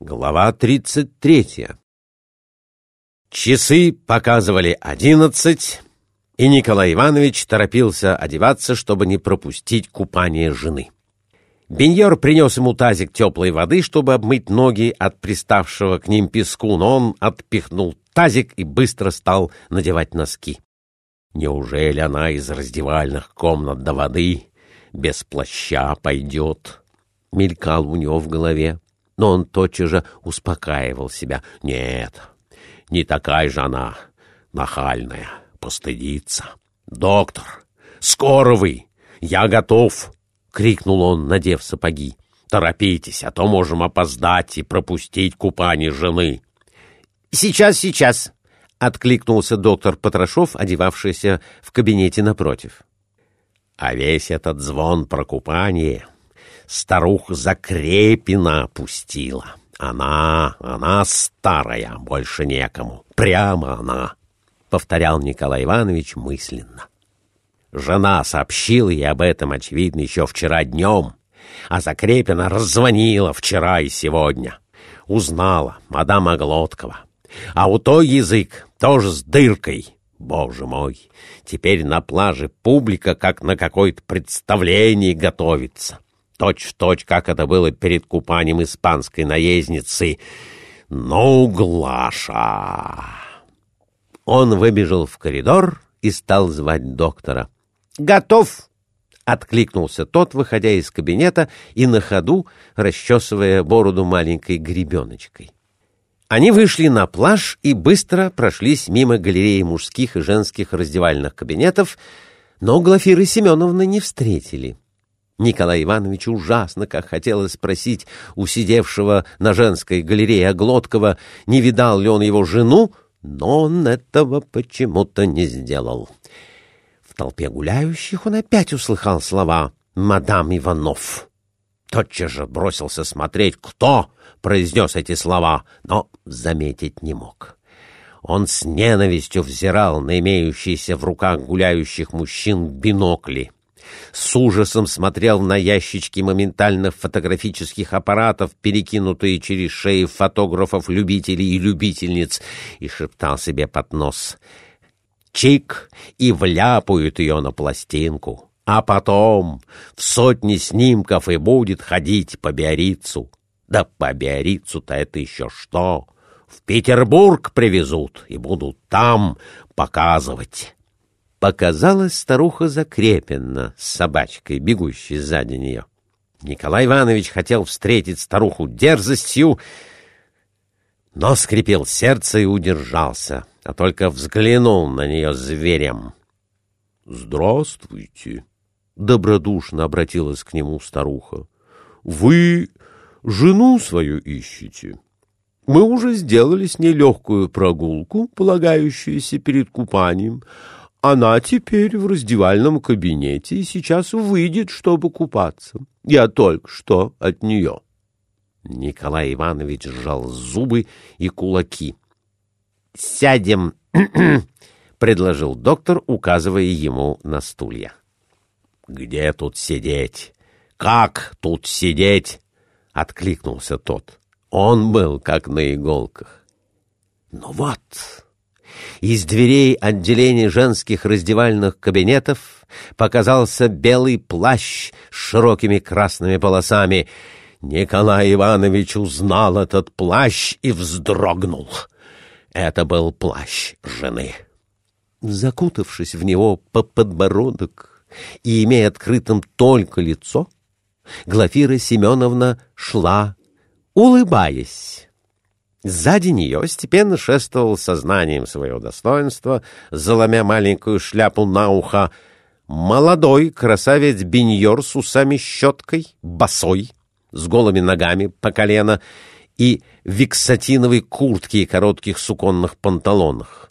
Глава 33 Часы показывали одиннадцать, и Николай Иванович торопился одеваться, чтобы не пропустить купание жены. Беньор принес ему тазик теплой воды, чтобы обмыть ноги от приставшего к ним песку, но он отпихнул тазик и быстро стал надевать носки. Неужели она из раздевальных комнат до воды без плаща пойдет? Мелькал у него в голове, но он тотчас же успокаивал себя. Нет, не такая же она нахальная, постыдится. «Доктор, скоро вы! Я готов!» — крикнул он, надев сапоги. «Торопитесь, а то можем опоздать и пропустить купание жены». «Сейчас, сейчас!» — откликнулся доктор Потрошов, одевавшийся в кабинете напротив. А весь этот звон про купание старуха Закрепина опустила. Она, она старая, больше некому. Прямо она, — повторял Николай Иванович мысленно. Жена сообщила ей об этом, очевидно, еще вчера днем, а Закрепина раззвонила вчера и сегодня. Узнала мадам Оглоткова. А у той язык тоже с дыркой. Боже мой, теперь на плаже публика как на какое-то представление готовится. Точь в точь, как это было перед купанием испанской наездницы. Ну, Глаша! Он выбежал в коридор и стал звать доктора. «Готов!» — откликнулся тот, выходя из кабинета и на ходу расчесывая бороду маленькой гребеночкой. Они вышли на пляж и быстро прошлись мимо галереи мужских и женских раздевальных кабинетов, но Глафиры Семеновны не встретили. Николай Иванович ужасно как хотелось спросить у сидевшего на женской галерее Оглоткова, не видал ли он его жену, но он этого почему-то не сделал. В толпе гуляющих он опять услыхал слова «Мадам Иванов». Тотчас же бросился смотреть, кто произнес эти слова, но заметить не мог. Он с ненавистью взирал на имеющиеся в руках гуляющих мужчин бинокли. С ужасом смотрел на ящички моментальных фотографических аппаратов, перекинутые через шеи фотографов-любителей и любительниц, и шептал себе под нос «Чик!» и вляпают ее на пластинку а потом в сотни снимков и будет ходить по Биаррицу. Да по Биаррицу-то это еще что? В Петербург привезут и будут там показывать. Показалась старуха Закрепина с собачкой, бегущей сзади нее. Николай Иванович хотел встретить старуху дерзостью, но скрипел сердце и удержался, а только взглянул на нее зверем. — Здравствуйте! добродушно обратилась к нему старуха. Вы жену свою ищете? Мы уже сделали с ней легкую прогулку, полагающуюся перед купанием. Она теперь в раздевальном кабинете и сейчас выйдет, чтобы купаться. Я только что от нее. Николай Иванович сжал зубы и кулаки. — Сядем, — предложил доктор, указывая ему на стулья. «Где тут сидеть? Как тут сидеть?» — откликнулся тот. Он был как на иголках. «Ну вот!» Из дверей отделений женских раздевальных кабинетов показался белый плащ с широкими красными полосами. Николай Иванович узнал этот плащ и вздрогнул. Это был плащ жены. Закутавшись в него по подбородок, и, имея открытым только лицо, Глафира Семеновна шла, улыбаясь. Сзади нее степенно шествовал сознанием своего достоинства, заломя маленькую шляпу на ухо, молодой красавец-беньор с усами-щеткой, босой, с голыми ногами по колено и виксатиновой куртке и коротких суконных панталонах.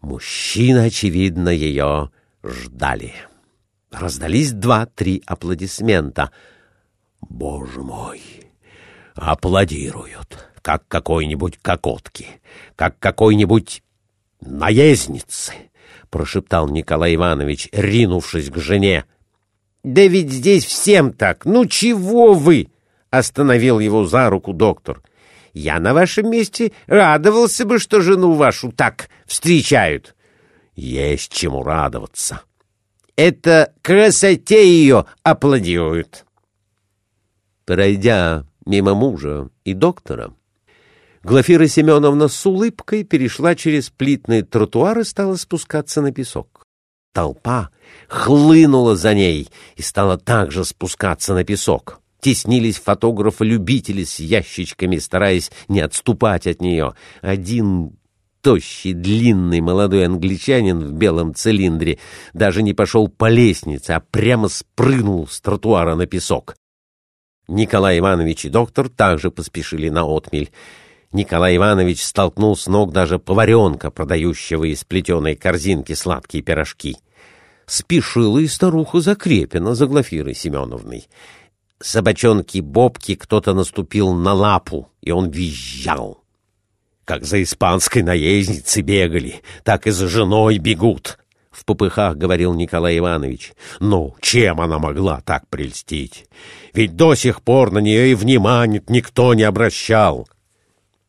Мужчины, очевидно, ее ждали. Раздались два-три аплодисмента. «Боже мой! Аплодируют, как какой-нибудь кокотки, как какой-нибудь наездницы!» — прошептал Николай Иванович, ринувшись к жене. «Да ведь здесь всем так! Ну чего вы?» — остановил его за руку доктор. Я на вашем месте радовался бы, что жену вашу так встречают. Есть чему радоваться. Это красоте ее аплодируют. Пройдя мимо мужа и доктора, Глафира Семеновна с улыбкой перешла через плитный тротуар и стала спускаться на песок. Толпа хлынула за ней и стала также спускаться на песок теснились фотографы-любители с ящичками, стараясь не отступать от нее. Один тощий, длинный молодой англичанин в белом цилиндре даже не пошел по лестнице, а прямо спрыгнул с тротуара на песок. Николай Иванович и доктор также поспешили на отмель. Николай Иванович столкнул с ног даже поваренка, продающего из плетеной корзинки сладкие пирожки. Спешила и старуха Закрепина за Глафирой Семеновной собачонки Бобки кто-то наступил на лапу, и он визжал. Как за испанской наездницей бегали, так и за женой бегут, — в попыхах говорил Николай Иванович. Ну, чем она могла так прельстить? Ведь до сих пор на нее и внимания никто не обращал.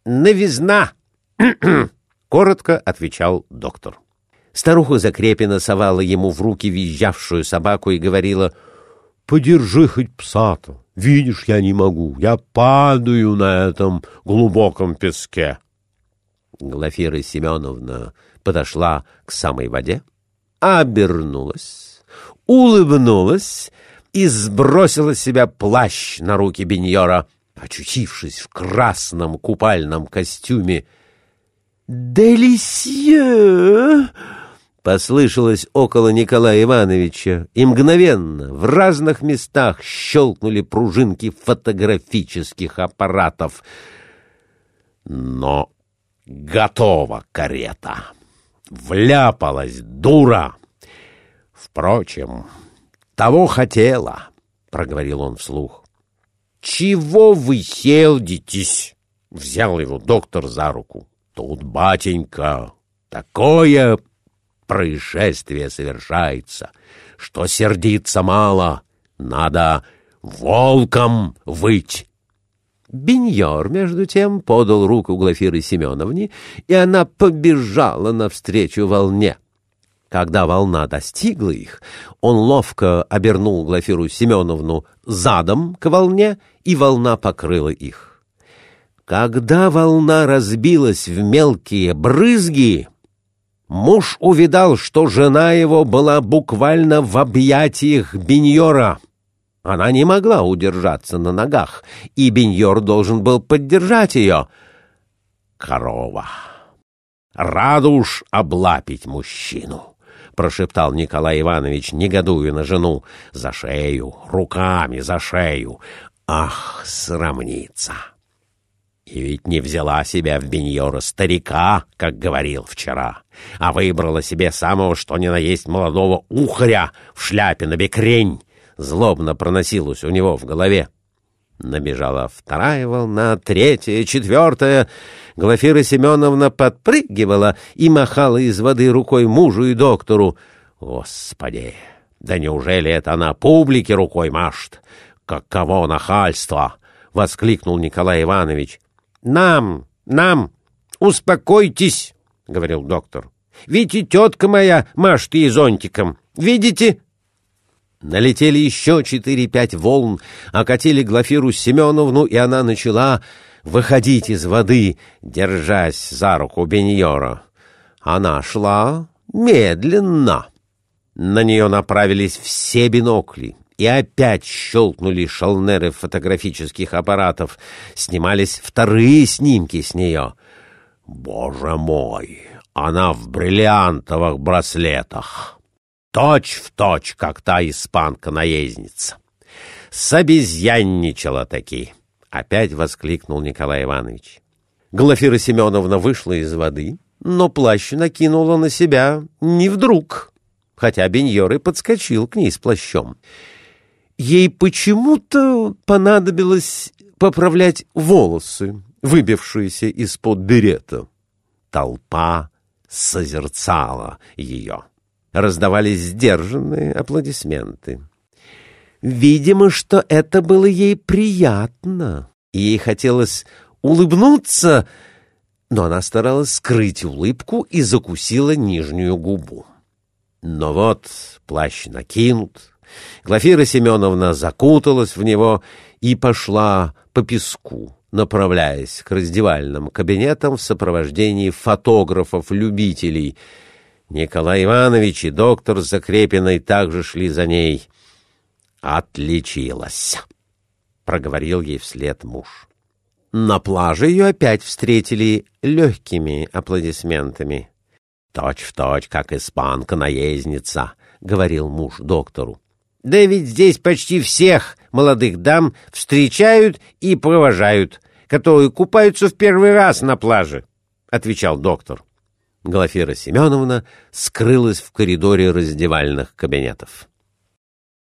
«Новизна!» — коротко отвечал доктор. Старуха Закрепина совала ему в руки визжавшую собаку и говорила — Подержи хоть пса-то. Видишь, я не могу. Я падаю на этом глубоком песке. Глафира Семеновна подошла к самой воде, обернулась, улыбнулась и сбросила с себя плащ на руки Беньора, очутившись в красном купальном костюме. «Делисье!» послышалось около Николая Ивановича, и мгновенно в разных местах щелкнули пружинки фотографических аппаратов. Но готова карета. Вляпалась дура. Впрочем, того хотела, — проговорил он вслух. — Чего вы селдитесь? — взял его доктор за руку. — Тут, батенька, такое происшествие совершается, что сердиться мало, надо волком выть. Беньор, между тем, подал руку Глафиры Семеновне, и она побежала навстречу волне. Когда волна достигла их, он ловко обернул Глафиру Семеновну задом к волне, и волна покрыла их. Когда волна разбилась в мелкие брызги, Муж увидал, что жена его была буквально в объятиях Беньора. Она не могла удержаться на ногах, и Беньор должен был поддержать ее. «Корова! Рада уж облапить мужчину!» — прошептал Николай Иванович, негодуя на жену. «За шею, руками за шею! Ах, срамница!» И ведь не взяла себя в беньора старика, как говорил вчера, а выбрала себе самого что ни на есть молодого ухаря в шляпе на бекрень. Злобно проносилось у него в голове. Набежала вторая волна, третья, четвертая. Глафира Семеновна подпрыгивала и махала из воды рукой мужу и доктору. Господи, да неужели это она публике рукой машет? Каково нахальство! — воскликнул Николай Иванович. «Нам, нам, успокойтесь», — говорил доктор. «Ведь и тетка моя машет ей зонтиком. Видите?» Налетели еще четыре-пять волн, окатили Глафиру Семеновну, и она начала выходить из воды, держась за руку Беньора. Она шла медленно. На нее направились все бинокли и опять щелкнули шалнеры фотографических аппаратов. Снимались вторые снимки с нее. «Боже мой! Она в бриллиантовых браслетах! Точь в точь, как та испанка-наездница! Собезьянничала таки!» — опять воскликнул Николай Иванович. Глафира Семеновна вышла из воды, но плащ накинула на себя не вдруг, хотя Беньор и подскочил к ней с плащом. Ей почему-то понадобилось поправлять волосы, выбившиеся из-под берета. Толпа созерцала ее. Раздавались сдержанные аплодисменты. Видимо, что это было ей приятно, ей хотелось улыбнуться, но она старалась скрыть улыбку и закусила нижнюю губу. Но вот плащ накинут, Глафира Семеновна закуталась в него и пошла по песку, направляясь к раздевальным кабинетам в сопровождении фотографов-любителей. Николай Иванович и доктор Закрепиной также шли за ней. «Отличилась!» — проговорил ей вслед муж. На плаже ее опять встретили легкими аплодисментами. «Точь в точь, как испанка-наездница», — говорил муж доктору. «Да ведь здесь почти всех молодых дам встречают и провожают, которые купаются в первый раз на плаже», — отвечал доктор. Глафира Семеновна скрылась в коридоре раздевальных кабинетов.